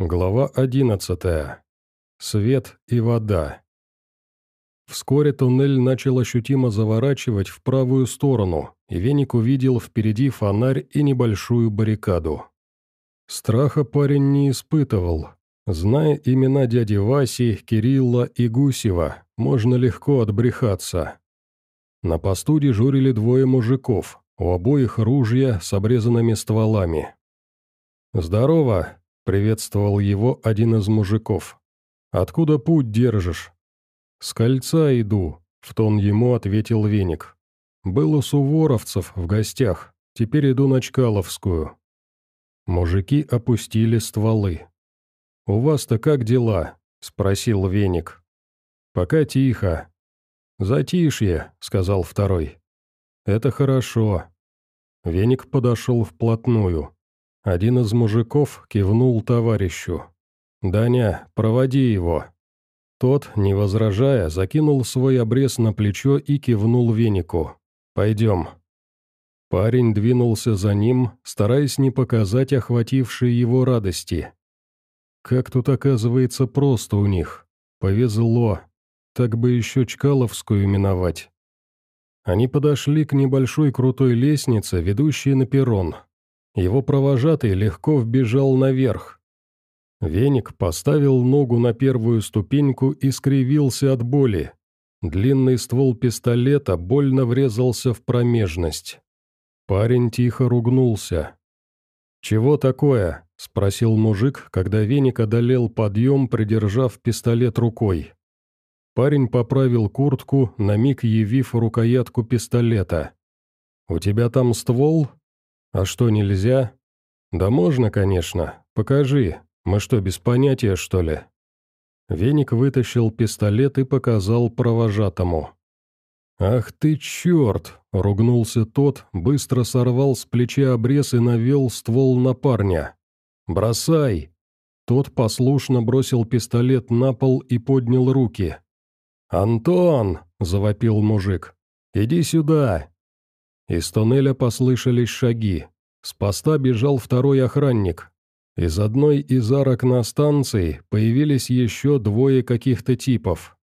Глава 11. Свет и вода. Вскоре туннель начал ощутимо заворачивать в правую сторону, и Веник увидел впереди фонарь и небольшую баррикаду. Страха парень не испытывал. Зная имена дяди Васи, Кирилла и Гусева, можно легко отбрехаться. На посту дежурили двое мужиков, у обоих ружья с обрезанными стволами. «Здорово!» Приветствовал его один из мужиков. «Откуда путь держишь?» «С кольца иду», — в тон ему ответил веник. «Был у суворовцев в гостях, теперь иду на Чкаловскую». Мужики опустили стволы. «У вас-то как дела?» — спросил веник. «Пока тихо». «Затишье», — сказал второй. «Это хорошо». Веник подошел вплотную. Один из мужиков кивнул товарищу. «Даня, проводи его». Тот, не возражая, закинул свой обрез на плечо и кивнул венику. «Пойдем». Парень двинулся за ним, стараясь не показать охватившей его радости. Как тут оказывается просто у них. Повезло. Так бы еще Чкаловскую миновать. Они подошли к небольшой крутой лестнице, ведущей на перрон. Его провожатый легко вбежал наверх. Веник поставил ногу на первую ступеньку и скривился от боли. Длинный ствол пистолета больно врезался в промежность. Парень тихо ругнулся. «Чего такое?» – спросил мужик, когда веник одолел подъем, придержав пистолет рукой. Парень поправил куртку, на миг явив рукоятку пистолета. «У тебя там ствол?» «А что, нельзя?» «Да можно, конечно. Покажи. Мы что, без понятия, что ли?» Веник вытащил пистолет и показал провожатому. «Ах ты черт!» — ругнулся тот, быстро сорвал с плеча обрез и навел ствол на парня. «Бросай!» Тот послушно бросил пистолет на пол и поднял руки. «Антон!» — завопил мужик. «Иди сюда!» Из тоннеля послышались шаги. С поста бежал второй охранник. Из одной из арок на станции появились еще двое каких-то типов.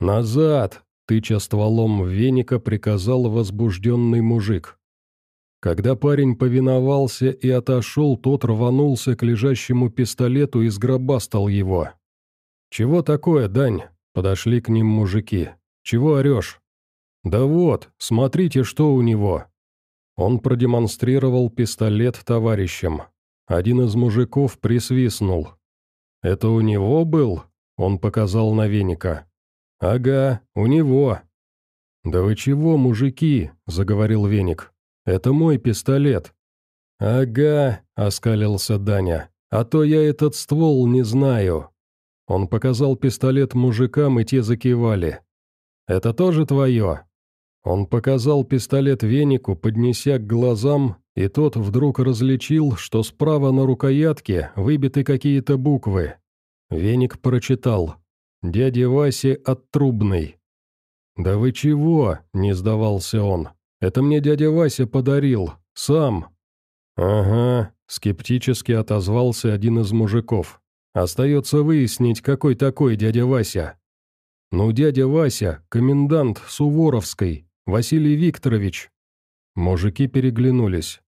«Назад!» — тыча стволом веника, приказал возбужденный мужик. Когда парень повиновался и отошел, тот рванулся к лежащему пистолету и сгробастал его. «Чего такое, Дань?» — подошли к ним мужики. «Чего орешь?» «Да вот, смотрите, что у него!» Он продемонстрировал пистолет товарищам. Один из мужиков присвистнул. «Это у него был?» — он показал на веника. «Ага, у него». «Да вы чего, мужики?» — заговорил веник. «Это мой пистолет». «Ага», — оскалился Даня, — «а то я этот ствол не знаю». Он показал пистолет мужикам, и те закивали. «Это тоже твое?» Он показал пистолет венику, поднеся к глазам, и тот вдруг различил, что справа на рукоятке выбиты какие-то буквы. Веник прочитал «Дядя Васи от Трубной». «Да вы чего?» – не сдавался он. «Это мне дядя Вася подарил. Сам». «Ага», – скептически отозвался один из мужиков. «Остается выяснить, какой такой дядя Вася». «Ну, дядя Вася, комендант Суворовской, Василий Викторович!» Мужики переглянулись.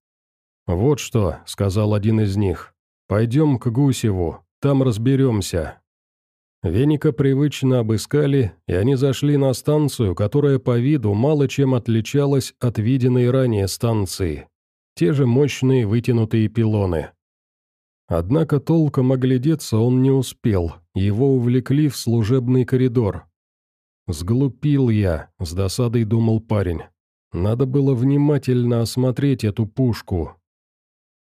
«Вот что», — сказал один из них, — «пойдем к Гусеву, там разберемся». Веника привычно обыскали, и они зашли на станцию, которая по виду мало чем отличалась от виденной ранее станции. Те же мощные вытянутые пилоны. Однако толком оглядеться он не успел, его увлекли в служебный коридор, «Сглупил я», — с досадой думал парень. «Надо было внимательно осмотреть эту пушку».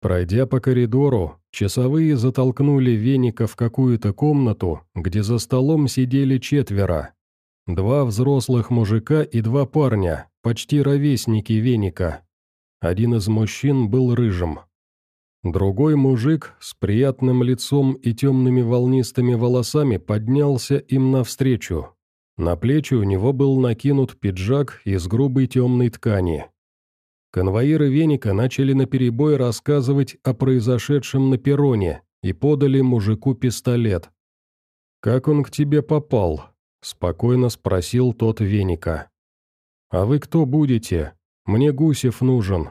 Пройдя по коридору, часовые затолкнули Веника в какую-то комнату, где за столом сидели четверо. Два взрослых мужика и два парня, почти ровесники Веника. Один из мужчин был рыжим. Другой мужик с приятным лицом и темными волнистыми волосами поднялся им навстречу, на плечи у него был накинут пиджак из грубой темной ткани. Конвоиры веника начали наперебой рассказывать о произошедшем на перроне, и подали мужику пистолет. «Как он к тебе попал?» – спокойно спросил тот веника. «А вы кто будете? Мне Гусев нужен».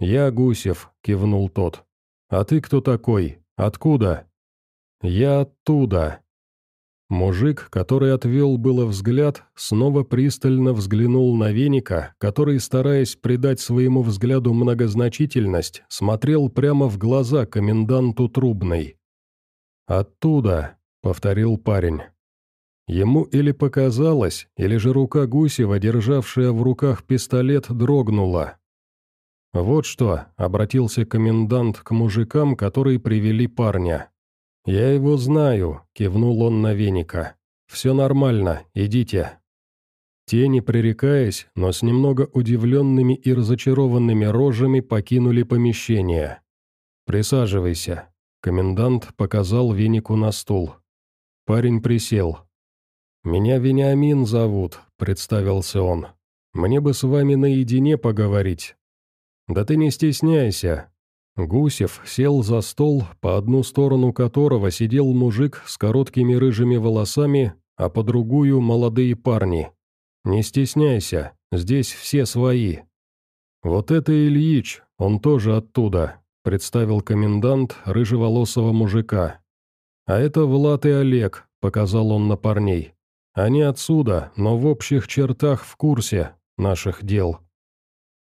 «Я Гусев», – кивнул тот. «А ты кто такой? Откуда?» «Я оттуда». Мужик, который отвел было взгляд, снова пристально взглянул на веника, который, стараясь придать своему взгляду многозначительность, смотрел прямо в глаза коменданту Трубной. «Оттуда», — повторил парень. Ему или показалось, или же рука Гусева, державшая в руках пистолет, дрогнула. «Вот что», — обратился комендант к мужикам, которые привели парня. «Я его знаю», — кивнул он на веника. «Все нормально, идите». Те, не пререкаясь, но с немного удивленными и разочарованными рожами покинули помещение. «Присаживайся», — комендант показал венику на стул. Парень присел. «Меня Вениамин зовут», — представился он. «Мне бы с вами наедине поговорить». «Да ты не стесняйся». Гусев сел за стол, по одну сторону которого сидел мужик с короткими рыжими волосами, а по другую — молодые парни. «Не стесняйся, здесь все свои». «Вот это Ильич, он тоже оттуда», — представил комендант рыжеволосого мужика. «А это Влад и Олег», — показал он на парней. Они отсюда, но в общих чертах в курсе наших дел».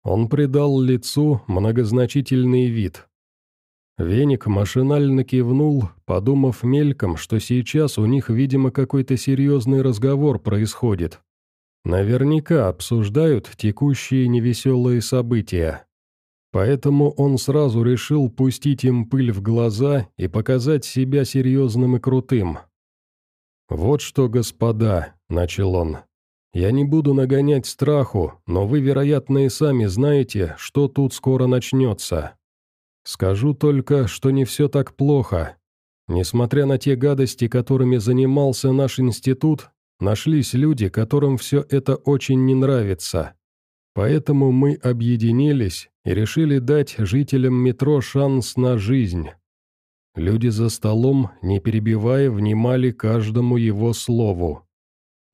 Он придал лицу многозначительный вид. Веник машинально кивнул, подумав мельком, что сейчас у них, видимо, какой-то серьезный разговор происходит. Наверняка обсуждают текущие невеселые события. Поэтому он сразу решил пустить им пыль в глаза и показать себя серьезным и крутым. «Вот что, господа», — начал он, — «я не буду нагонять страху, но вы, вероятно, и сами знаете, что тут скоро начнется. Скажу только, что не все так плохо. Несмотря на те гадости, которыми занимался наш институт, нашлись люди, которым все это очень не нравится. Поэтому мы объединились и решили дать жителям метро шанс на жизнь». Люди за столом, не перебивая, внимали каждому его слову.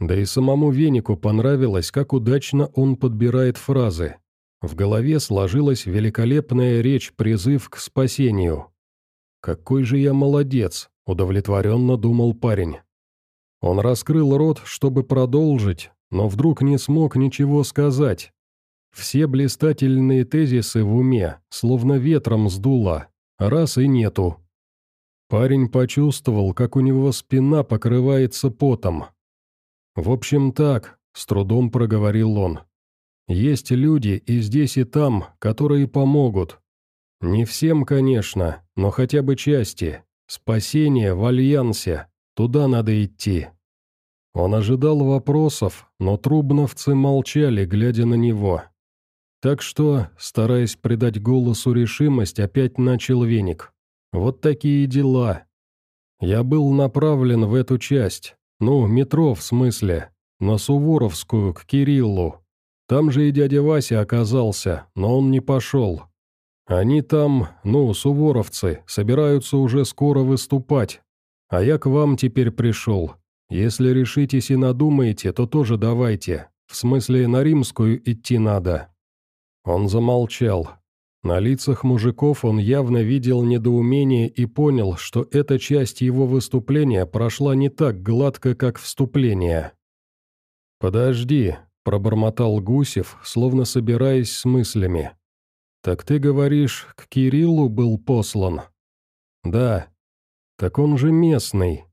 Да и самому Венику понравилось, как удачно он подбирает фразы. В голове сложилась великолепная речь-призыв к спасению. «Какой же я молодец!» – удовлетворенно думал парень. Он раскрыл рот, чтобы продолжить, но вдруг не смог ничего сказать. Все блистательные тезисы в уме, словно ветром сдуло, раз и нету, Парень почувствовал, как у него спина покрывается потом. «В общем так», — с трудом проговорил он. «Есть люди и здесь, и там, которые помогут. Не всем, конечно, но хотя бы части. Спасение в Альянсе. Туда надо идти». Он ожидал вопросов, но трубновцы молчали, глядя на него. Так что, стараясь придать голосу решимость, опять начал веник. Вот такие дела. Я был направлен в эту часть, ну, метро в смысле, на Суворовскую, к Кириллу. Там же и дядя Вася оказался, но он не пошел. Они там, ну, суворовцы, собираются уже скоро выступать. А я к вам теперь пришел. Если решитесь и надумаете, то тоже давайте. В смысле, на Римскую идти надо». Он замолчал, на лицах мужиков он явно видел недоумение и понял, что эта часть его выступления прошла не так гладко, как вступление. «Подожди», — пробормотал Гусев, словно собираясь с мыслями. «Так ты говоришь, к Кириллу был послан?» «Да». «Так он же местный».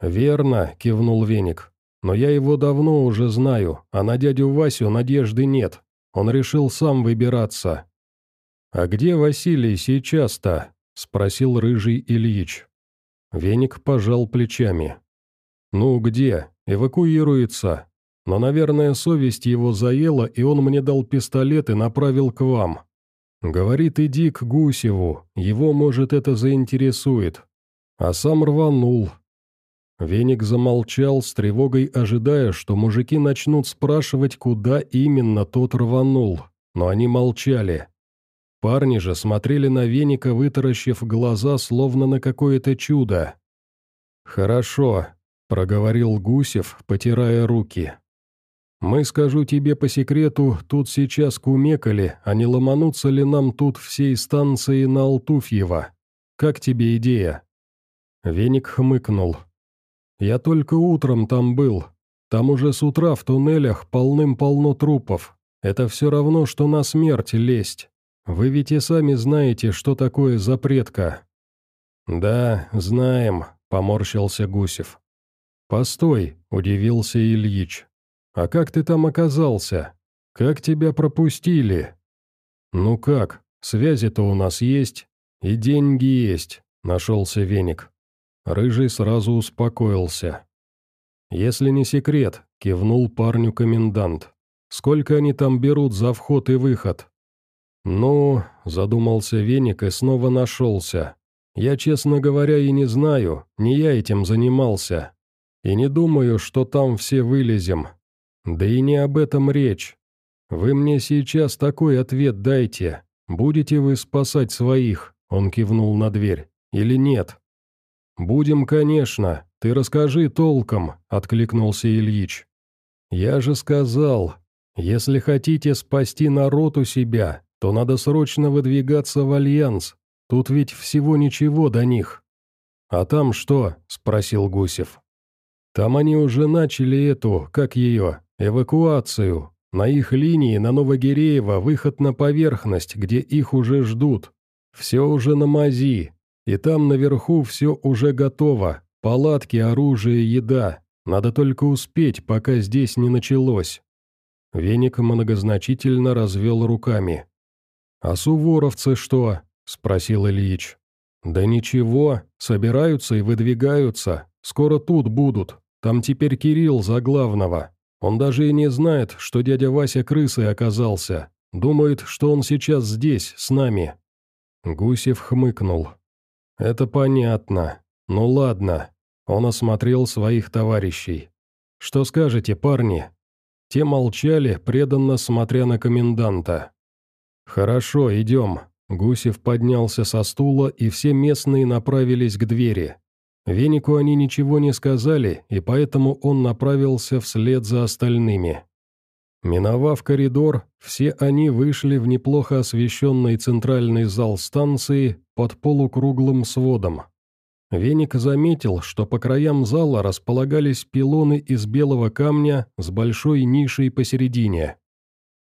«Верно», — кивнул Веник. «Но я его давно уже знаю, а на дядю Васю надежды нет. Он решил сам выбираться». «А где Василий сейчас-то?» – спросил рыжий Ильич. Веник пожал плечами. «Ну где? Эвакуируется. Но, наверное, совесть его заела, и он мне дал пистолет и направил к вам. Говорит, иди к Гусеву, его, может, это заинтересует. А сам рванул». Веник замолчал, с тревогой ожидая, что мужики начнут спрашивать, куда именно тот рванул, но они молчали. Парни же смотрели на веника, вытаращив глаза, словно на какое-то чудо. «Хорошо», — проговорил Гусев, потирая руки. «Мы, скажу тебе по секрету, тут сейчас кумекали, а не ломанутся ли нам тут всей станции на Алтуфьево? Как тебе идея?» Веник хмыкнул. «Я только утром там был. Там уже с утра в туннелях полным-полно трупов. Это все равно, что на смерть лезть. Вы ведь и сами знаете, что такое запретка». «Да, знаем», — поморщился Гусев. «Постой», — удивился Ильич. «А как ты там оказался? Как тебя пропустили?» «Ну как, связи-то у нас есть, и деньги есть», — нашелся веник. Рыжий сразу успокоился. «Если не секрет», — кивнул парню комендант. «Сколько они там берут за вход и выход?» «Ну», — задумался Веник и снова нашелся. «Я, честно говоря, и не знаю, не я этим занимался. И не думаю, что там все вылезем. Да и не об этом речь. Вы мне сейчас такой ответ дайте. Будете вы спасать своих?» Он кивнул на дверь. «Или нет?» «Будем, конечно. Ты расскажи толком», — откликнулся Ильич. «Я же сказал, если хотите спасти народ у себя, то надо срочно выдвигаться в Альянс. Тут ведь всего ничего до них». «А там что?» – спросил Гусев. «Там они уже начали эту, как ее, эвакуацию. На их линии на Новогиреево выход на поверхность, где их уже ждут. Все уже на мази. И там наверху все уже готово. Палатки, оружие, еда. Надо только успеть, пока здесь не началось». Веник многозначительно развел руками. «А суворовцы что?» – спросил Ильич. «Да ничего, собираются и выдвигаются. Скоро тут будут. Там теперь Кирилл за главного. Он даже и не знает, что дядя Вася крысой оказался. Думает, что он сейчас здесь, с нами». Гусев хмыкнул. «Это понятно. Ну ладно». Он осмотрел своих товарищей. «Что скажете, парни?» Те молчали, преданно смотря на коменданта. «Хорошо, идем». Гусев поднялся со стула, и все местные направились к двери. Венику они ничего не сказали, и поэтому он направился вслед за остальными. Миновав коридор, все они вышли в неплохо освещенный центральный зал станции под полукруглым сводом. Веник заметил, что по краям зала располагались пилоны из белого камня с большой нишей посередине.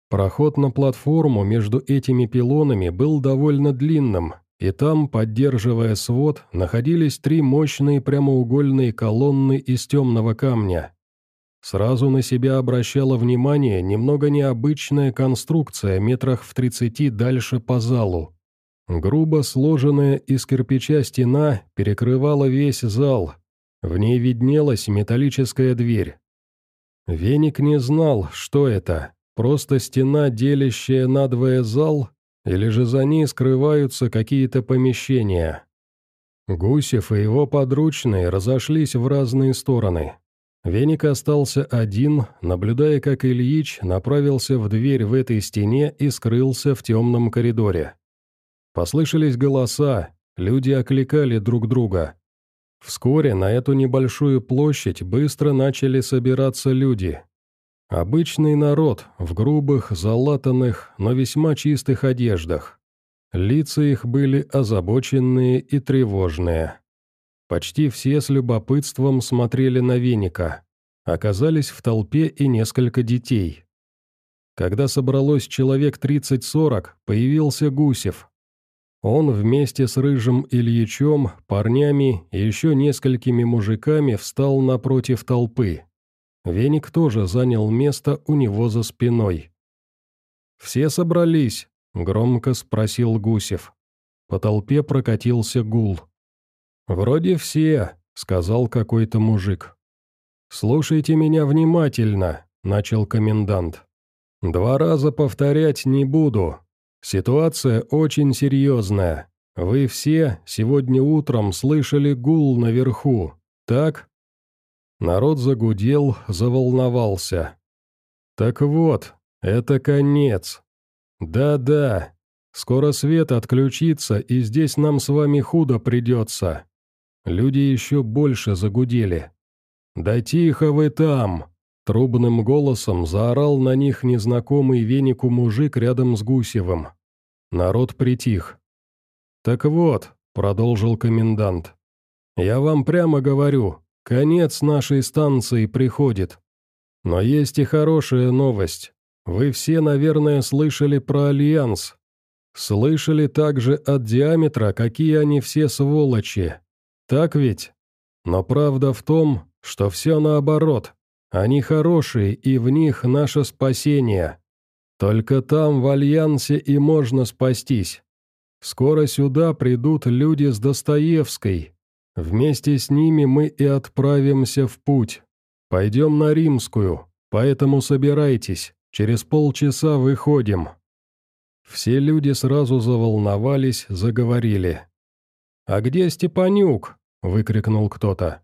Проход на платформу между этими пилонами был довольно длинным, и там, поддерживая свод, находились три мощные прямоугольные колонны из темного камня. Сразу на себя обращала внимание немного необычная конструкция метрах в тридцати дальше по залу. Грубо сложенная из кирпича стена перекрывала весь зал. В ней виднелась металлическая дверь. Веник не знал, что это. Просто стена, делящая надвое зал, или же за ней скрываются какие-то помещения. Гусев и его подручные разошлись в разные стороны. Веник остался один, наблюдая, как Ильич направился в дверь в этой стене и скрылся в темном коридоре. Послышались голоса, люди окликали друг друга. Вскоре на эту небольшую площадь быстро начали собираться люди. Обычный народ в грубых, залатанных, но весьма чистых одеждах. Лица их были озабоченные и тревожные. Почти все с любопытством смотрели на веника. Оказались в толпе и несколько детей. Когда собралось человек 30-40, появился Гусев. Он вместе с Рыжим Ильичом, парнями и еще несколькими мужиками встал напротив толпы. Веник тоже занял место у него за спиной. «Все собрались?» — громко спросил Гусев. По толпе прокатился гул. «Вроде все», — сказал какой-то мужик. «Слушайте меня внимательно», — начал комендант. «Два раза повторять не буду. Ситуация очень серьезная. Вы все сегодня утром слышали гул наверху, так?» Народ загудел, заволновался. «Так вот, это конец. Да-да, Скоро свет отключится, и здесь нам с вами худо придется». Люди еще больше загудели. «Да тихо вы там!» Трубным голосом заорал на них незнакомый венику мужик рядом с Гусевым. Народ притих. «Так вот», — продолжил комендант, — «я вам прямо говорю, конец нашей станции приходит. Но есть и хорошая новость. Вы все, наверное, слышали про Альянс. Слышали также от диаметра, какие они все сволочи. Так ведь? Но правда в том, что все наоборот. Они хорошие, и в них наше спасение. Только там, в Альянсе, и можно спастись. Скоро сюда придут люди с Достоевской. Вместе с ними мы и отправимся в путь. Пойдем на Римскую, поэтому собирайтесь, через полчаса выходим». Все люди сразу заволновались, заговорили. «А где Степанюк?» — выкрикнул кто-то.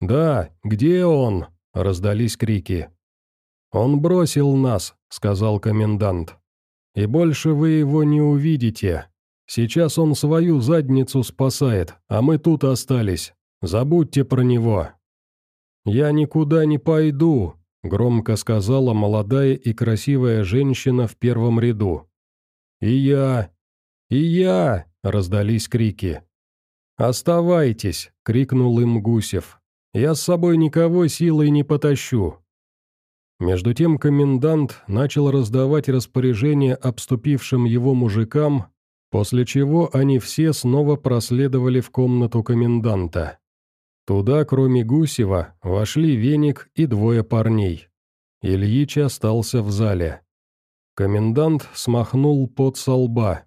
«Да, где он?» — раздались крики. «Он бросил нас», — сказал комендант. «И больше вы его не увидите. Сейчас он свою задницу спасает, а мы тут остались. Забудьте про него». «Я никуда не пойду», — громко сказала молодая и красивая женщина в первом ряду. «И я! И я!» — раздались крики. «Оставайтесь!» — крикнул им Гусев. Я с собой никого силой не потащу». Между тем комендант начал раздавать распоряжения обступившим его мужикам, после чего они все снова проследовали в комнату коменданта. Туда, кроме Гусева, вошли веник и двое парней. Ильич остался в зале. Комендант смахнул пот со лба.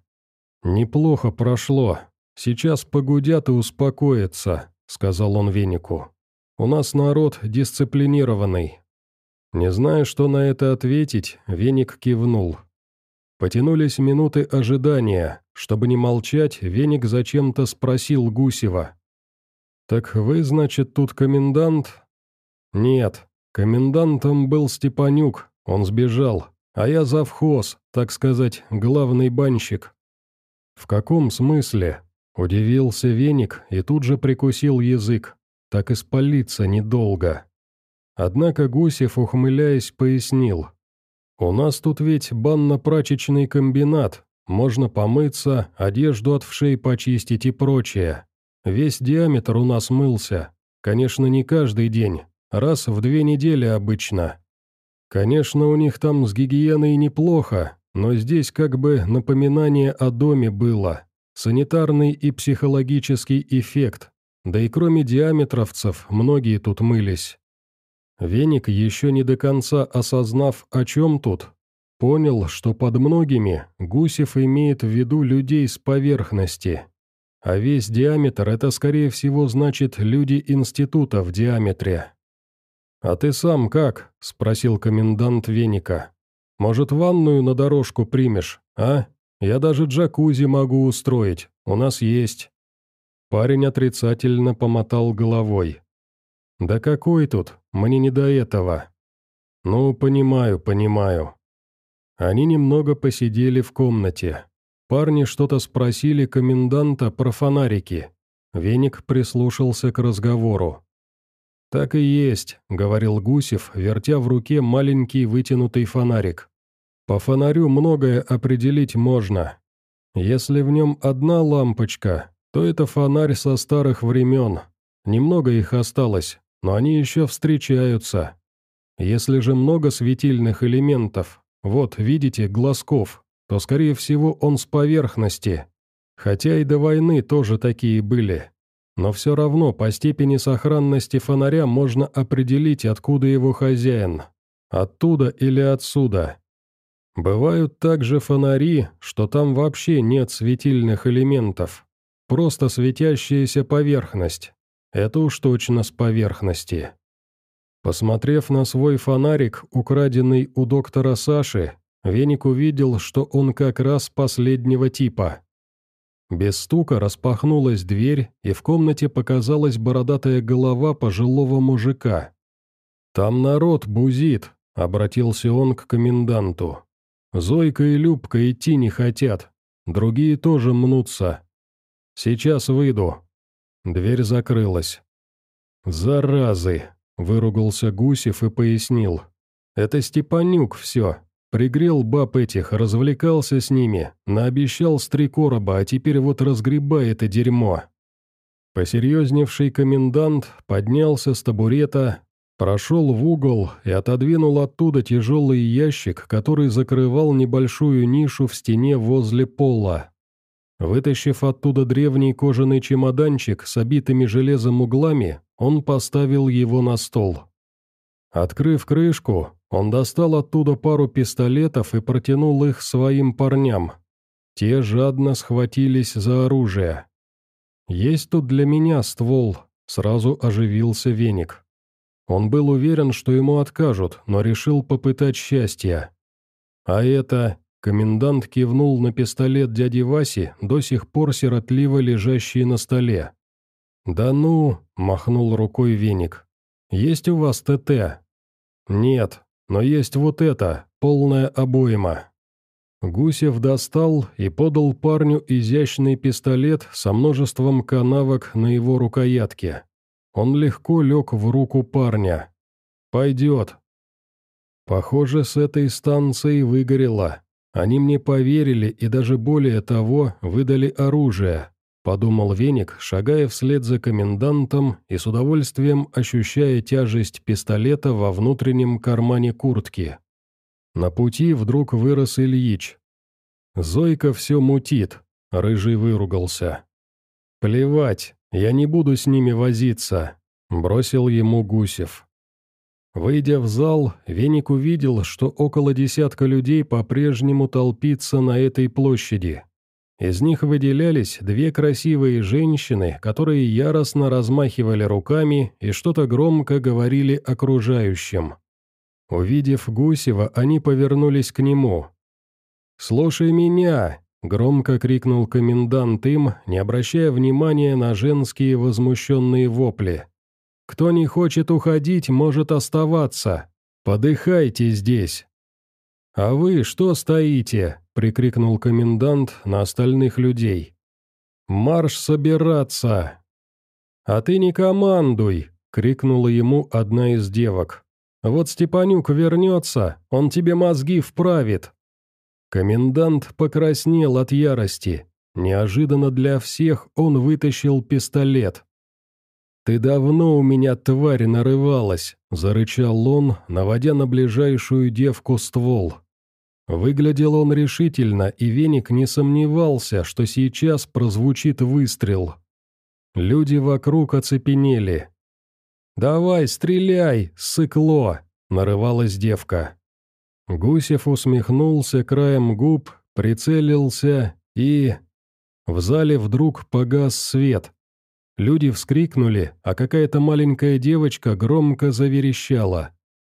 «Неплохо прошло. Сейчас погудят и успокоятся», — сказал он венику. У нас народ дисциплинированный». Не зная, что на это ответить, Веник кивнул. Потянулись минуты ожидания. Чтобы не молчать, Веник зачем-то спросил Гусева. «Так вы, значит, тут комендант?» «Нет, комендантом был Степанюк, он сбежал, а я завхоз, так сказать, главный банщик». «В каком смысле?» – удивился Веник и тут же прикусил язык так и недолго. Однако Гусев, ухмыляясь, пояснил. «У нас тут ведь банно-прачечный комбинат, можно помыться, одежду от вшей почистить и прочее. Весь диаметр у нас мылся. Конечно, не каждый день, раз в две недели обычно. Конечно, у них там с гигиеной неплохо, но здесь как бы напоминание о доме было. Санитарный и психологический эффект, да и кроме диаметровцев, многие тут мылись. Веник, еще не до конца осознав, о чем тут, понял, что под многими Гусев имеет в виду людей с поверхности. А весь диаметр – это, скорее всего, значит люди института в диаметре. «А ты сам как?» – спросил комендант Веника. «Может, ванную на дорожку примешь, а? Я даже джакузи могу устроить, у нас есть». Парень отрицательно помотал головой. «Да какой тут? Мне не до этого». «Ну, понимаю, понимаю». Они немного посидели в комнате. Парни что-то спросили коменданта про фонарики. Веник прислушался к разговору. «Так и есть», — говорил Гусев, вертя в руке маленький вытянутый фонарик. «По фонарю многое определить можно. Если в нем одна лампочка, то это фонарь со старых времен. Немного их осталось, но они еще встречаются. Если же много светильных элементов, вот, видите, глазков, то, скорее всего, он с поверхности. Хотя и до войны тоже такие были. Но все равно по степени сохранности фонаря можно определить, откуда его хозяин. Оттуда или отсюда. Бывают также фонари, что там вообще нет светильных элементов. Просто светящаяся поверхность. Это уж точно с поверхности. Посмотрев на свой фонарик, украденный у доктора Саши, Веник увидел, что он как раз последнего типа. Без стука распахнулась дверь, и в комнате показалась бородатая голова пожилого мужика. «Там народ бузит», — обратился он к коменданту. «Зойка и Любка идти не хотят. другие тоже мнутся. Сейчас выйду». Дверь закрылась. «Заразы!» — выругался Гусев и пояснил. «Это Степанюк все. Пригрел баб этих, развлекался с ними, наобещал с три короба, а теперь вот разгребает это дерьмо». Посерьезневший комендант поднялся с табурета, прошел в угол и отодвинул оттуда тяжелый ящик, который закрывал небольшую нишу в стене возле пола. Вытащив оттуда древний кожаный чемоданчик с обитыми железом углами, он поставил его на стол. Открыв крышку, он достал оттуда пару пистолетов и протянул их своим парням. Те жадно схватились за оружие. «Есть тут для меня ствол», — сразу оживился веник. Он был уверен, что ему откажут, но решил попытать счастье. «А это...» — комендант кивнул на пистолет дяди Васи, до сих пор сиротливо лежащий на столе. «Да ну!» — махнул рукой веник. «Есть у вас ТТ?» «Нет, но есть вот это, полная обойма». Гусев достал и подал парню изящный пистолет со множеством канавок на его рукоятке. Он легко лег в руку парня. «Пойдет». Похоже, с этой станцией выгорело. Они мне поверили и даже более того выдали оружие, подумал Веник, шагая вслед за комендантом и с удовольствием ощущая тяжесть пистолета во внутреннем кармане куртки. На пути вдруг вырос Ильич. «Зойка все мутит», — Рыжий выругался. «Плевать, я не буду с ними возиться», — бросил ему Гусев. Выйдя в зал, Веник увидел, что около десятка людей по-прежнему толпится на этой площади. Из них выделялись две красивые женщины, которые яростно размахивали руками и что-то громко говорили окружающим. Увидев Гусева, они повернулись к нему. «Слушай меня!» — громко крикнул комендант им, не обращая внимания на женские возмущенные вопли. «Кто не хочет уходить, может оставаться. Подыхайте здесь!» «А вы что стоите?» — прикрикнул комендант на остальных людей. «Марш собираться!» «А ты не командуй!» — крикнула ему одна из девок. Вот Степанюк вернется, он тебе мозги вправит». Комендант покраснел от ярости. Неожиданно для всех он вытащил пистолет. «Ты давно у меня, тварь, нарывалась», — зарычал он, наводя на ближайшую девку ствол. Выглядел он решительно, и Веник не сомневался, что сейчас прозвучит выстрел. Люди вокруг оцепенели. «Давай, стреляй, сыкло!» — нарывалась девка. Гусев усмехнулся краем губ, прицелился и... В зале вдруг погас свет. Люди вскрикнули, а какая-то маленькая девочка громко заверещала.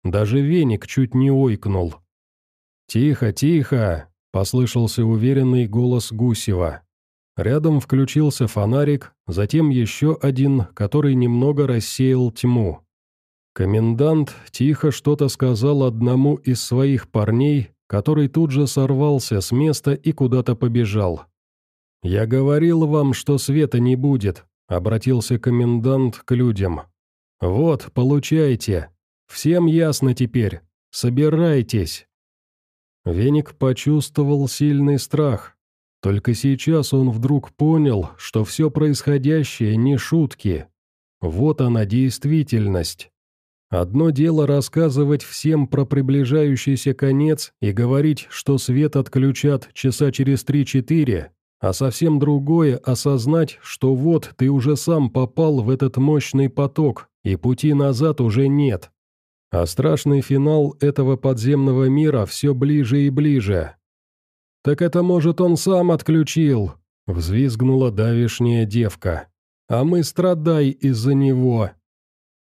Даже веник чуть не ойкнул. «Тихо, тихо!» — послышался уверенный голос Гусева. Рядом включился фонарик, затем еще один, который немного рассеял тьму. Комендант тихо что-то сказал одному из своих парней, который тут же сорвался с места и куда-то побежал. «Я говорил вам, что света не будет», — обратился комендант к людям. «Вот, получайте. Всем ясно теперь. Собирайтесь». Веник почувствовал сильный страх, только сейчас он вдруг понял, что все происходящее не шутки. Вот она действительность. Одно дело рассказывать всем про приближающийся конец и говорить, что свет отключат часа через три-четыре, а совсем другое осознать, что вот ты уже сам попал в этот мощный поток, и пути назад уже нет. А страшный финал этого подземного мира все ближе и ближе. «Так это, может, он сам отключил?» — взвизгнула давишняя девка. «А мы страдай из-за него!»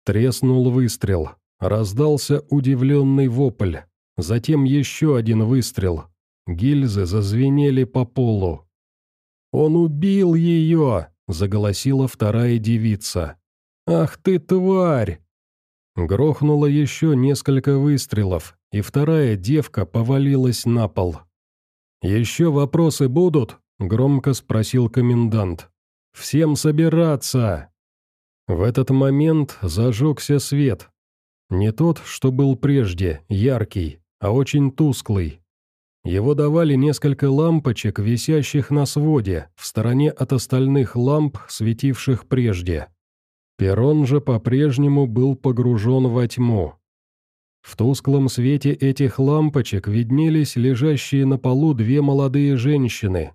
Треснул выстрел. Раздался удивленный вопль. Затем еще один выстрел. Гильзы зазвенели по полу. «Он убил ее!» — заголосила вторая девица. «Ах ты, тварь!» Грохнуло еще несколько выстрелов, и вторая девка повалилась на пол. «Еще вопросы будут?» — громко спросил комендант. «Всем собираться!» В этот момент зажегся свет. Не тот, что был прежде, яркий, а очень тусклый. Его давали несколько лампочек, висящих на своде, в стороне от остальных ламп, светивших прежде. Перрон же по-прежнему был погружен во тьму. В тусклом свете этих лампочек виднелись лежащие на полу две молодые женщины.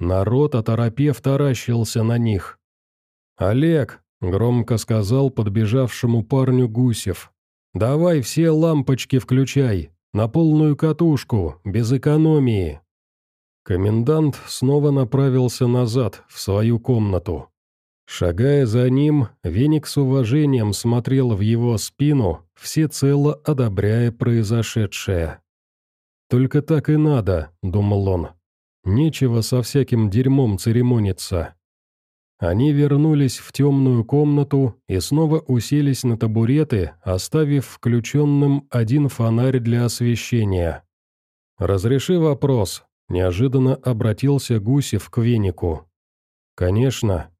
Народ, оторопев, таращился на них. «Олег», — громко сказал подбежавшему парню Гусев, — «давай все лампочки включай, на полную катушку, без экономии». Комендант снова направился назад, в свою комнату. Шагая за ним, Веник с уважением смотрел в его спину, всецело одобряя произошедшее. «Только так и надо», — думал он. «Нечего со всяким дерьмом церемониться». Они вернулись в темную комнату и снова уселись на табуреты, оставив включенным один фонарь для освещения. «Разреши вопрос», — неожиданно обратился Гусев к Венику. «Конечно»,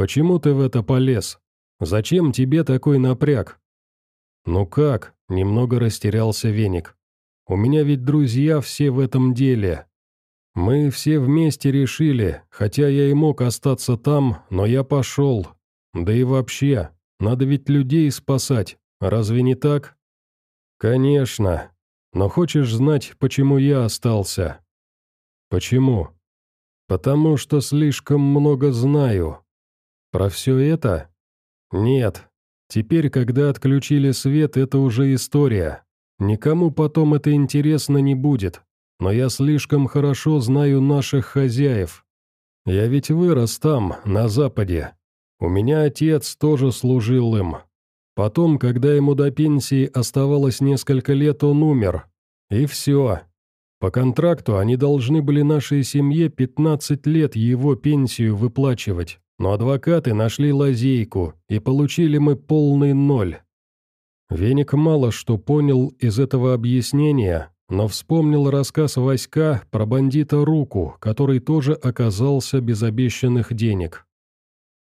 Почему ты в это полез? Зачем тебе такой напряг?» «Ну как?» — немного растерялся Веник. «У меня ведь друзья все в этом деле. Мы все вместе решили, хотя я и мог остаться там, но я пошел. Да и вообще, надо ведь людей спасать, разве не так?» «Конечно. Но хочешь знать, почему я остался?» «Почему?» «Потому что слишком много знаю. Про все это? Нет. Теперь, когда отключили свет, это уже история. Никому потом это интересно не будет. Но я слишком хорошо знаю наших хозяев. Я ведь вырос там, на Западе. У меня отец тоже служил им. Потом, когда ему до пенсии оставалось несколько лет, он умер. И все. По контракту они должны были нашей семье 15 лет его пенсию выплачивать но адвокаты нашли лазейку, и получили мы полный ноль. Веник мало что понял из этого объяснения, но вспомнил рассказ Васька про бандита Руку, который тоже оказался без обещанных денег.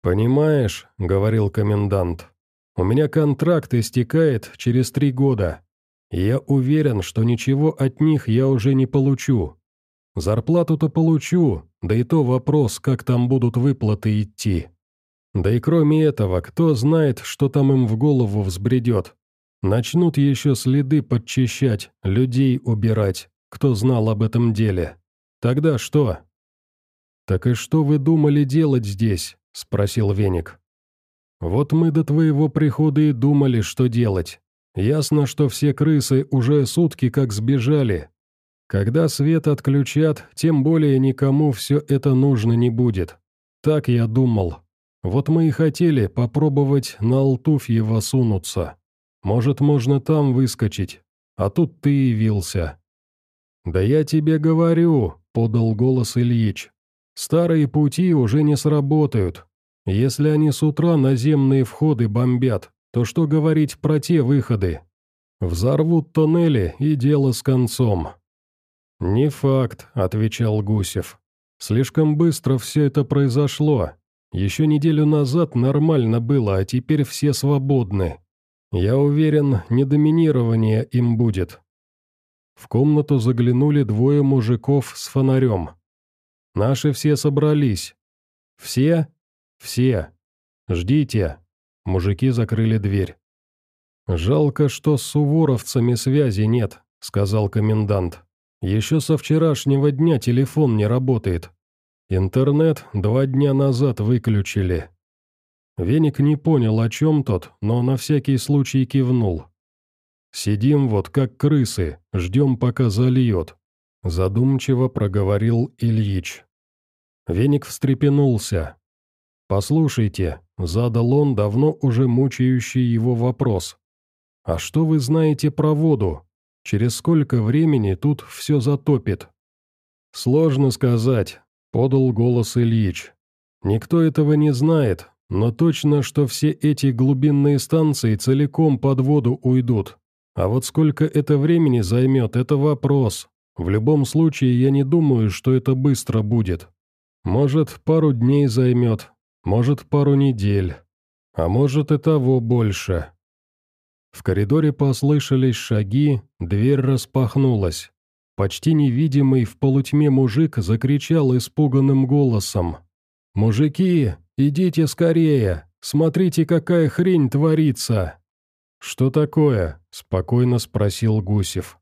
«Понимаешь», — говорил комендант, — «у меня контракт истекает через три года. я уверен, что ничего от них я уже не получу. Зарплату-то получу, да и то вопрос, как там будут выплаты идти. Да и кроме этого, кто знает, что там им в голову взбредет. Начнут еще следы подчищать, людей убирать, кто знал об этом деле. Тогда что? «Так и что вы думали делать здесь?» – спросил Веник. «Вот мы до твоего прихода и думали, что делать. Ясно, что все крысы уже сутки как сбежали, когда свет отключат, тем более никому все это нужно не будет. Так я думал. Вот мы и хотели попробовать на Алтуфьево сунуться. Может, можно там выскочить. А тут ты явился». «Да я тебе говорю», — подал голос Ильич. «Старые пути уже не сработают. Если они с утра наземные входы бомбят, то что говорить про те выходы? Взорвут тоннели, и дело с концом. «Не факт», — отвечал Гусев. «Слишком быстро все это произошло. Еще неделю назад нормально было, а теперь все свободны. Я уверен, не доминирование им будет». В комнату заглянули двое мужиков с фонарем. «Наши все собрались». «Все?» «Все. Ждите». Мужики закрыли дверь. «Жалко, что с суворовцами связи нет», — сказал комендант. Еще со вчерашнего дня телефон не работает. Интернет два дня назад выключили. Веник не понял, о чем тот, но на всякий случай кивнул. «Сидим вот как крысы, ждем, пока зальет», — задумчиво проговорил Ильич. Веник встрепенулся. «Послушайте», — задал он давно уже мучающий его вопрос. «А что вы знаете про воду? Через сколько времени тут все затопит?» «Сложно сказать», — подал голос Ильич. «Никто этого не знает, но точно, что все эти глубинные станции целиком под воду уйдут. А вот сколько это времени займет, это вопрос. В любом случае, я не думаю, что это быстро будет. Может, пару дней займет, может, пару недель, а может и того больше. В коридоре послышались шаги, дверь распахнулась. Почти невидимый в полутьме мужик закричал испуганным голосом. «Мужики, идите скорее! Смотрите, какая хрень творится!» «Что такое?» – спокойно спросил Гусев.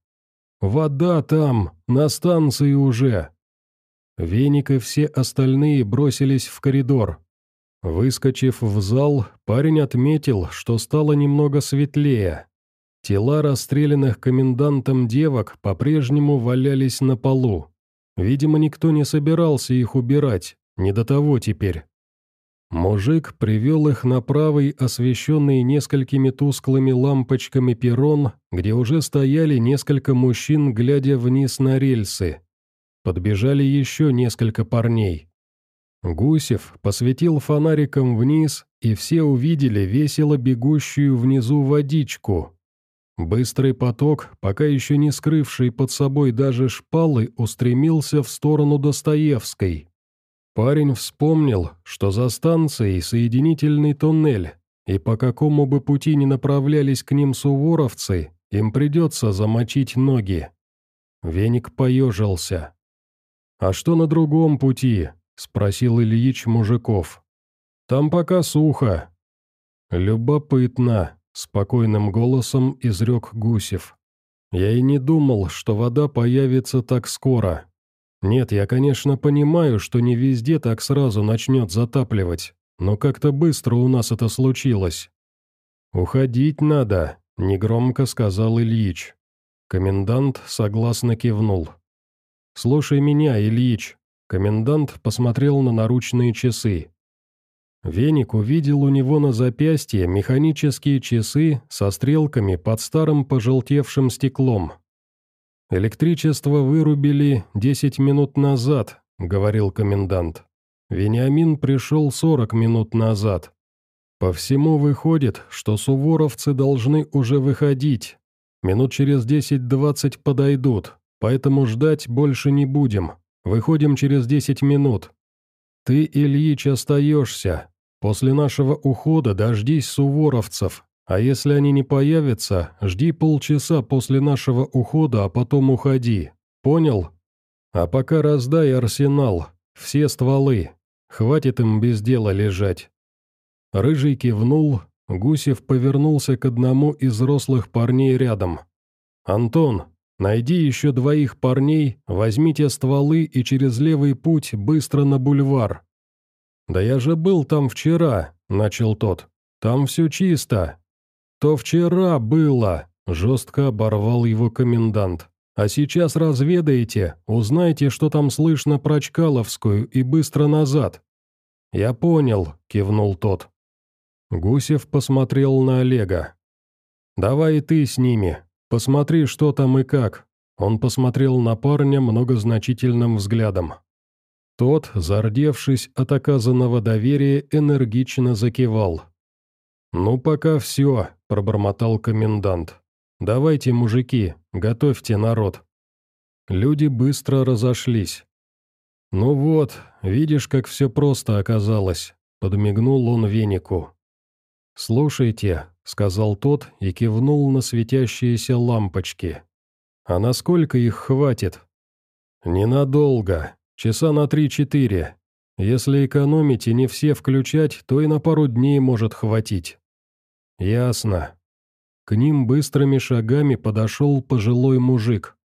«Вода там, на станции уже!» Веник и все остальные бросились в коридор. Выскочив в зал, парень отметил, что стало немного светлее. Тела расстрелянных комендантом девок по-прежнему валялись на полу. Видимо, никто не собирался их убирать, не до того теперь. Мужик привел их на правый, освещенный несколькими тусклыми лампочками перрон, где уже стояли несколько мужчин, глядя вниз на рельсы. Подбежали еще несколько парней. Гусев посветил фонариком вниз, и все увидели весело бегущую внизу водичку. Быстрый поток, пока еще не скрывший под собой даже шпалы, устремился в сторону Достоевской. Парень вспомнил, что за станцией соединительный туннель, и по какому бы пути ни направлялись к ним суворовцы, им придется замочить ноги. Веник поежился. «А что на другом пути?» — спросил Ильич мужиков. «Там пока сухо». «Любопытно», — спокойным голосом изрек Гусев. «Я и не думал, что вода появится так скоро. Нет, я, конечно, понимаю, что не везде так сразу начнет затапливать, но как-то быстро у нас это случилось. «Уходить надо», — негромко сказал Ильич. Комендант согласно кивнул. «Слушай меня, Ильич». Комендант посмотрел на наручные часы. Веник увидел у него на запястье механические часы со стрелками под старым пожелтевшим стеклом. «Электричество вырубили десять минут назад», — говорил комендант. «Вениамин пришел сорок минут назад. По всему выходит, что суворовцы должны уже выходить. Минут через десять-двадцать подойдут, поэтому ждать больше не будем. Выходим через десять минут. Ты, Ильич, остаешься. После нашего ухода дождись суворовцев, а если они не появятся, жди полчаса после нашего ухода, а потом уходи. Понял? А пока раздай арсенал, все стволы. Хватит им без дела лежать». Рыжий кивнул, Гусев повернулся к одному из рослых парней рядом. «Антон, найди еще двоих парней, возьмите стволы и через левый путь быстро на бульвар». «Да я же был там вчера», — начал тот. «Там все чисто, «То вчера было», — жестко оборвал его комендант. «А сейчас разведаете, узнайте, что там слышно про Чкаловскую и быстро назад». «Я понял», — кивнул тот. Гусев посмотрел на Олега. «Давай и ты с ними. Посмотри, что там и как». Он посмотрел на парня многозначительным взглядом. Тот, зардевшись от оказанного доверия, энергично закивал. «Ну, пока все», — пробормотал комендант. «Давайте, мужики, готовьте народ». Люди быстро разошлись. «Ну вот, видишь, как все просто оказалось», — подмигнул он венику. «Слушайте», — сказал тот и кивнул на светящиеся лампочки. «А насколько их хватит?» «Ненадолго, часа на три-четыре. Если экономить и не все включать, то и на пару дней может хватить». «Ясно». К ним быстрыми шагами подошел пожилой мужик.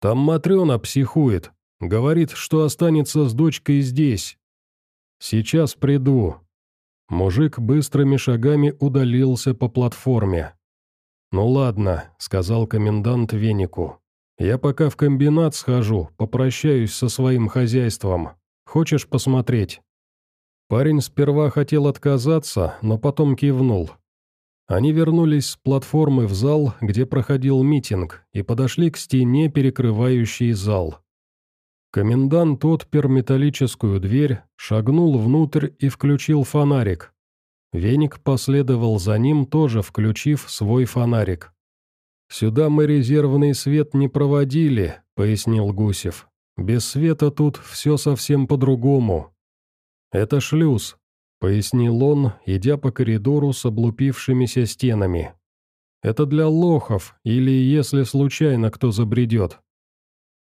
«Там Матрена психует. Говорит, что останется с дочкой здесь. Сейчас приду». Мужик быстрыми шагами удалился по платформе. «Ну ладно», — сказал комендант Венику. «Я пока в комбинат схожу, попрощаюсь со своим хозяйством. Хочешь посмотреть?» Парень сперва хотел отказаться, но потом кивнул. Они вернулись с платформы в зал, где проходил митинг, и подошли к стене, перекрывающей зал. Комендант отпер металлическую дверь, шагнул внутрь и включил фонарик. Веник последовал за ним, тоже включив свой фонарик. «Сюда мы резервный свет не проводили», — пояснил Гусев. Без света тут все совсем по-другому. Это шлюз, пояснил он, идя по коридору с облупившимися стенами. Это для лохов, или если случайно кто забредет.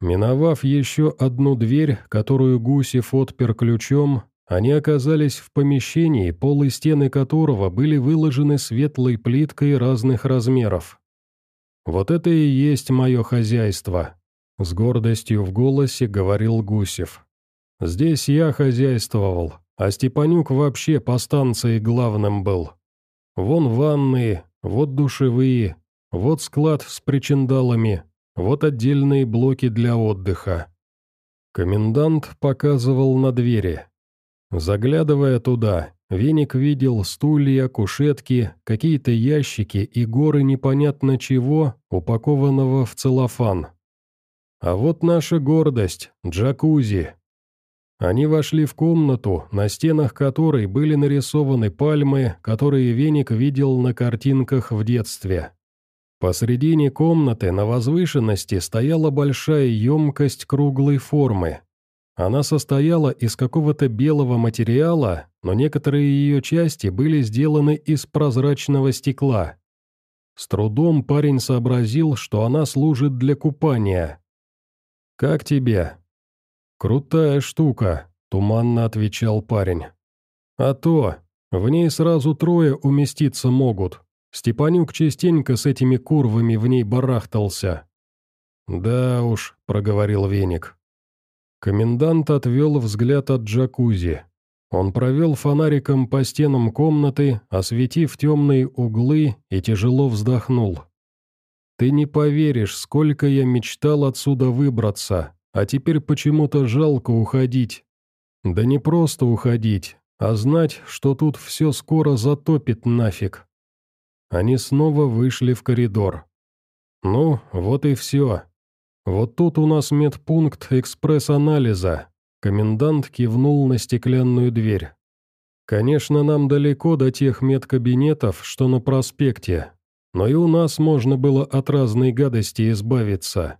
Миновав еще одну дверь, которую Гусев отпер ключом, они оказались в помещении, пол и стены которого были выложены светлой плиткой разных размеров. «Вот это и есть мое хозяйство», — с гордостью в голосе говорил Гусев. «Здесь я хозяйствовал, а Степанюк вообще по станции главным был. Вон ванные, вот душевые, вот склад с причиндалами, вот отдельные блоки для отдыха. Комендант показывал на двери. Заглядывая туда, Веник видел стулья, кушетки, какие-то ящики и горы непонятно чего, упакованного в целлофан. А вот наша гордость – джакузи. Они вошли в комнату, на стенах которой были нарисованы пальмы, которые Веник видел на картинках в детстве. Посредине комнаты на возвышенности стояла большая емкость круглой формы. Она состояла из какого-то белого материала, но некоторые ее части были сделаны из прозрачного стекла. С трудом парень сообразил, что она служит для купания. «Как тебе?» «Крутая штука», — туманно отвечал парень. «А то, в ней сразу трое уместиться могут. Степанюк частенько с этими курвами в ней барахтался». «Да уж», — проговорил Веник. Комендант отвел взгляд от джакузи. Он провел фонариком по стенам комнаты, осветив темные углы, и тяжело вздохнул. «Ты не поверишь, сколько я мечтал отсюда выбраться, а теперь почему-то жалко уходить. Да не просто уходить, а знать, что тут все скоро затопит нафиг. Они снова вышли в коридор. Ну, вот и все. Вот тут у нас медпункт экспресс-анализа. Комендант кивнул на стеклянную дверь. Конечно, нам далеко до тех медкабинетов, что на проспекте, но и у нас можно было от разной гадости избавиться.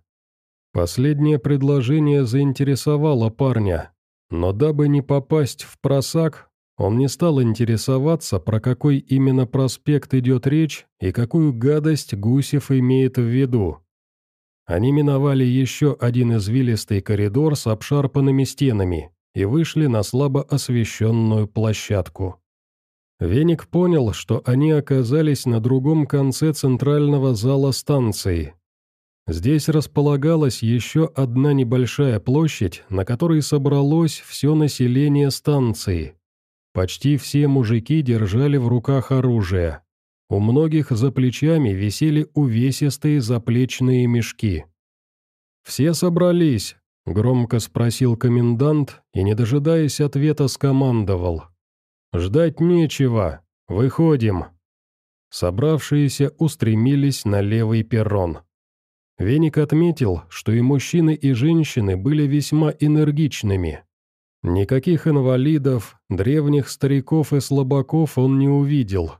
Последнее предложение заинтересовало парня, но дабы не попасть в просак, он не стал интересоваться, про какой именно проспект идет речь и какую гадость Гусев имеет в виду. Они миновали еще один извилистый коридор с обшарпанными стенами и вышли на слабо освещенную площадку. Веник понял, что они оказались на другом конце центрального зала станции, Здесь располагалась еще одна небольшая площадь, на которой собралось все население станции. Почти все мужики держали в руках оружие. У многих за плечами висели увесистые заплечные мешки. «Все собрались?» — громко спросил комендант и, не дожидаясь ответа, скомандовал. «Ждать нечего. Выходим». Собравшиеся устремились на левый перрон. Веник отметил, что и мужчины, и женщины были весьма энергичными. Никаких инвалидов, древних стариков и слабаков он не увидел.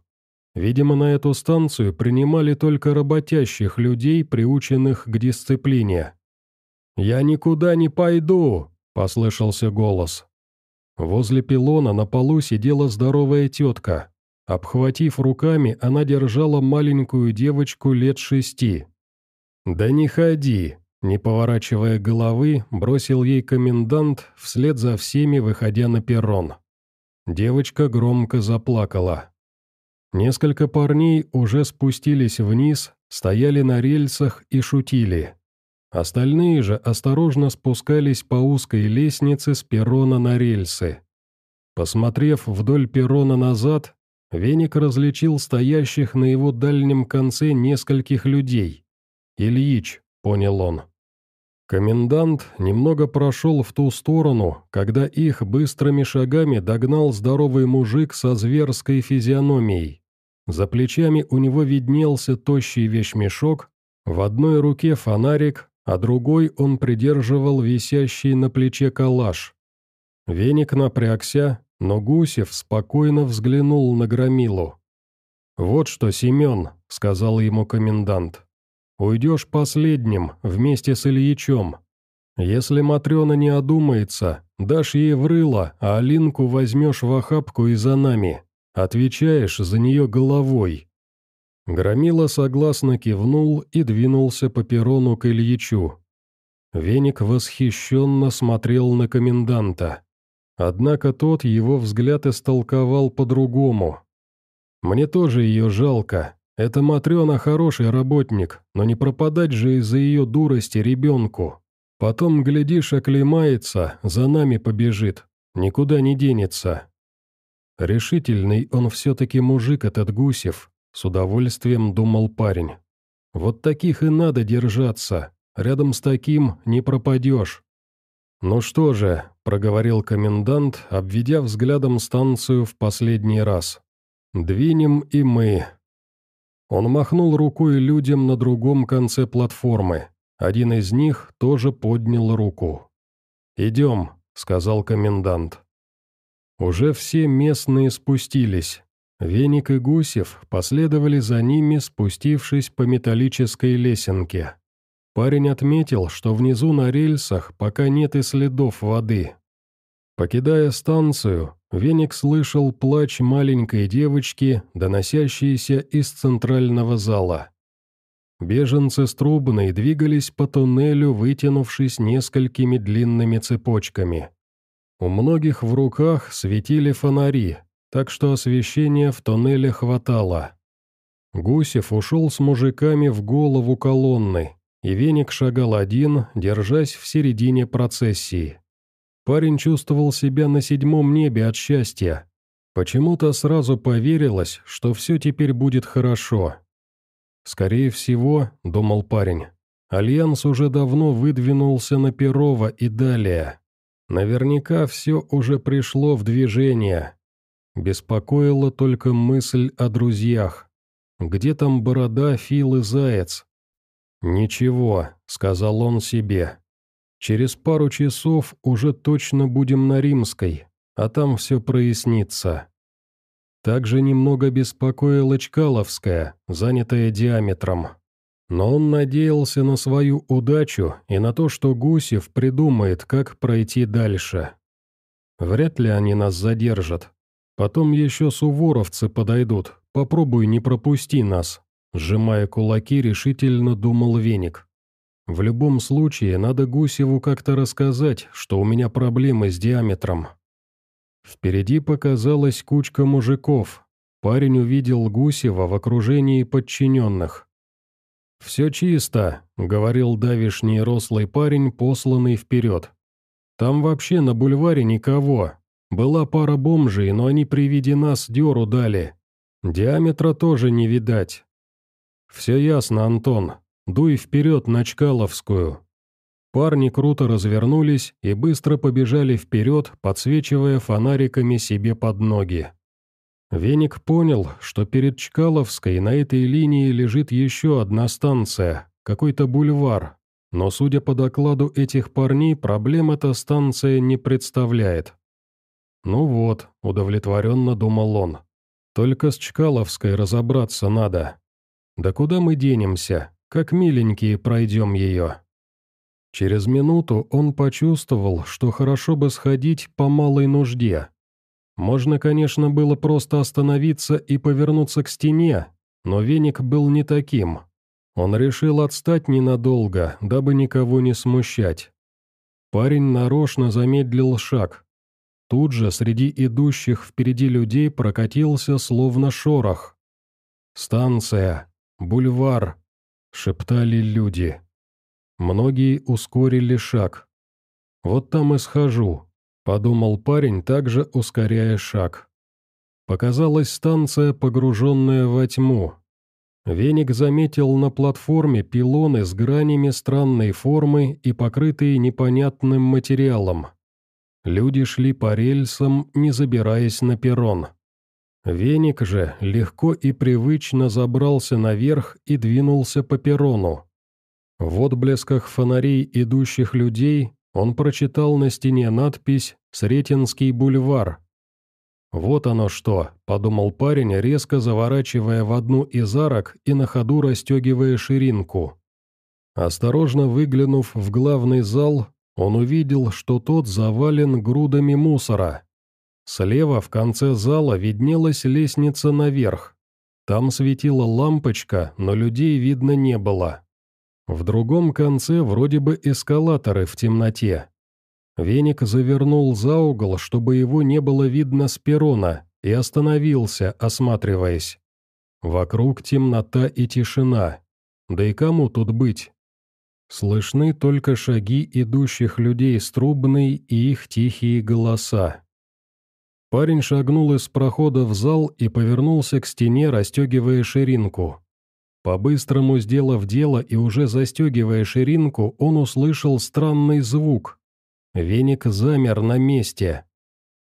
Видимо, на эту станцию принимали только работящих людей, приученных к дисциплине. «Я никуда не пойду!» – послышался голос. Возле пилона на полу сидела здоровая тетка. Обхватив руками, она держала маленькую девочку лет шести. «Да не ходи!» Не поворачивая головы, бросил ей комендант вслед за всеми, выходя на перрон. Девочка громко заплакала. Несколько парней уже спустились вниз, стояли на рельсах и шутили. Остальные же осторожно спускались по узкой лестнице с перрона на рельсы. Посмотрев вдоль перрона назад, Веник различил стоящих на его дальнем конце нескольких людей. «Ильич», — понял он. Комендант немного прошел в ту сторону, когда их быстрыми шагами догнал здоровый мужик со зверской физиономией. За плечами у него виднелся тощий вещмешок, в одной руке фонарик, а другой он придерживал висящий на плече калаш. Веник напрягся, но Гусев спокойно взглянул на Громилу. «Вот что, Семен», — сказал ему комендант, Уйдешь последним, вместе с Ильичом. Если Матрена не одумается, дашь ей в рыло, а Алинку возьмешь в охапку и за нами. Отвечаешь за нее головой». Громила согласно кивнул и двинулся по перрону к Ильичу. Веник восхищенно смотрел на коменданта. Однако тот его взгляд истолковал по-другому. «Мне тоже ее жалко. Эта Матрена хороший работник, но не пропадать же из-за ее дурости ребенку. Потом, глядишь, оклемается, за нами побежит, никуда не денется». Решительный он все-таки мужик этот Гусев, с удовольствием думал парень. Вот таких и надо держаться, рядом с таким не пропадешь. «Ну что же», — проговорил комендант, обведя взглядом станцию в последний раз. «Двинем и мы». Он махнул рукой людям на другом конце платформы. Один из них тоже поднял руку. «Идем», — сказал комендант. Уже все местные спустились. Веник и Гусев последовали за ними, спустившись по металлической лесенке. Парень отметил, что внизу на рельсах пока нет и следов воды. Покидая станцию, Веник слышал плач маленькой девочки, доносящийся из центрального зала. Беженцы с Трубной двигались по туннелю, вытянувшись несколькими длинными цепочками. У многих в руках светили фонари, так что освещения в туннеле хватало. Гусев ушел с мужиками в голову колонны, и веник шагал один, держась в середине процессии. Парень чувствовал себя на седьмом небе от счастья. Почему-то сразу поверилось, что все теперь будет хорошо. Скорее всего, думал парень, Альянс уже давно выдвинулся на Перова и далее. Наверняка все уже пришло в движение. Беспокоила только мысль о друзьях. Где там Борода, Фил и Заяц? «Ничего», — сказал он себе. «Через пару часов уже точно будем на Римской, а там все прояснится». Также немного беспокоила Чкаловская, занятая диаметром. Но он надеялся на свою удачу и на то, что Гусев придумает, как пройти дальше. Вряд ли они нас задержат. Потом еще суворовцы подойдут, попробуй не пропусти нас. Сжимая кулаки, решительно думал Веник. В любом случае, надо Гусеву как-то рассказать, что у меня проблемы с диаметром. Впереди показалась кучка мужиков. Парень увидел Гусева в окружении подчиненных. «Все чисто», — говорил давишний рослый парень, посланный вперед. «Там вообще на бульваре никого. Была пара бомжей, но они при виде нас дёру дали. Диаметра тоже не видать. «Все ясно, Антон. Дуй вперед на Чкаловскую». Парни круто развернулись и быстро побежали вперед, подсвечивая фонариками себе под ноги. Веник понял, что перед Чкаловской на этой линии лежит еще одна станция, какой-то бульвар, но, судя по докладу этих парней, проблем эта станция не представляет. «Ну вот», — удовлетворенно думал он, — «только с Чкаловской разобраться надо». Да куда мы денемся? Как миленькие пройдем ее?» Через минуту он почувствовал, что хорошо бы сходить по малой нужде. Можно, конечно, было просто остановиться и повернуться к стене, но веник был не таким. Он решил отстать ненадолго, дабы никого не смущать. Парень нарочно замедлил шаг. Тут же среди идущих впереди людей прокатился словно шорох. «Станция! «Бульвар!» — шептали люди. Многие ускорили шаг. «Вот там и схожу», — подумал парень, также ускоряя шаг. Показалась станция, погруженная во тьму. Веник заметил на платформе пилоны с гранями странной формы и покрытые непонятным материалом. Люди шли по рельсам, не забираясь на перрон. Веник же легко и привычно забрался наверх и двинулся по перрону. В отблесках фонарей идущих людей он прочитал на стене надпись «Сретенский бульвар». «Вот оно что», — подумал парень, резко заворачивая в одну из арок и на ходу расстегивая ширинку. Осторожно выглянув в главный зал, он увидел, что тот завален грудами мусора. Слева в конце зала виднелась лестница наверх. Там светила лампочка, но людей видно не было. В другом конце вроде бы эскалаторы в темноте. Веник завернул за угол, чтобы его не было видно с перона, и остановился, осматриваясь. Вокруг темнота и тишина. Да и кому тут быть? Слышны только шаги идущих людей с трубной и их тихие голоса. Парень шагнул из прохода в зал и повернулся к стене, расстегивая ширинку. По-быстрому сделав дело и уже застегивая ширинку, он услышал странный звук. Веник замер на месте.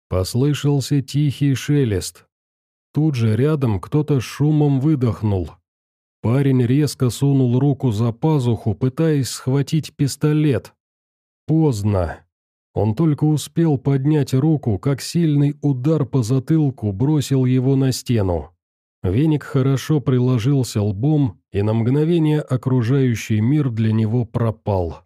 Послышался тихий шелест. Тут же рядом кто-то шумом выдохнул. Парень резко сунул руку за пазуху, пытаясь схватить пистолет. Поздно. Он только успел поднять руку, как сильный удар по затылку бросил его на стену. Веник хорошо приложился лбом, и на мгновение окружающий мир для него пропал.